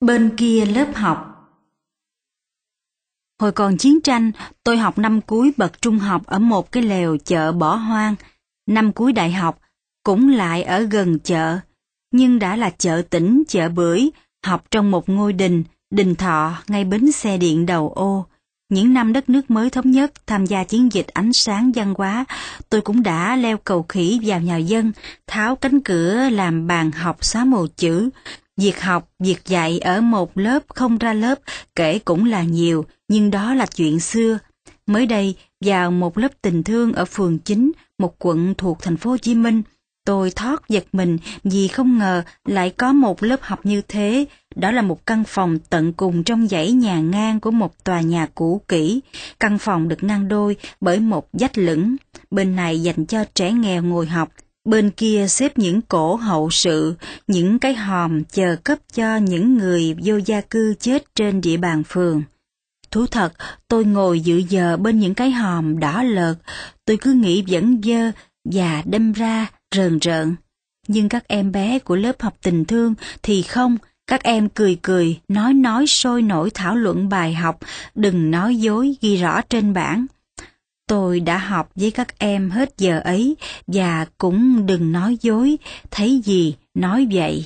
Bên kia lớp học Hồi còn chiến tranh, tôi học năm cuối bậc trung học ở một cái lều chợ bỏ hoang. Năm cuối đại học, cũng lại ở gần chợ, nhưng đã là chợ tỉnh, chợ bưởi, học trong một ngôi đình, đình thọ ngay bến xe điện đầu ô. Những năm đất nước mới thống nhất tham gia chiến dịch ánh sáng văn hóa, tôi cũng đã leo cầu khỉ vào nhà dân, tháo cánh cửa làm bàn học xóa mù chữ. Việc học, việc dạy ở một lớp không ra lớp kể cũng là nhiều, nhưng đó là chuyện xưa. Mới đây, vào một lớp tình thương ở phường chính, một quận thuộc thành phố Hồ Chí Minh, tôi thoát giật mình vì không ngờ lại có một lớp học như thế. Đó là một căn phòng tận cùng trong dãy nhà ngang của một tòa nhà cũ kỹ. Căn phòng được ngăn đôi bởi một dách lửng. Bên này dành cho trẻ nghèo ngồi học, bên kia xếp những cổ hậu sự, những cái hòm chờ cấp cho những người vô gia cư chết trên địa bàn phường. Thú thật, tôi ngồi dự giờ bên những cái hòm đỏ lợt, tôi cứ nghĩ vẫn dơ và đâm ra rờn rợn. Nhưng các em bé của lớp học tình thương thì không, các em cười cười, nói nói sôi nổi thảo luận bài học, đừng nói dối ghi rõ trên bảng. Tôi đã học với các em hết giờ ấy và cũng đừng nói dối, thấy gì nói vậy.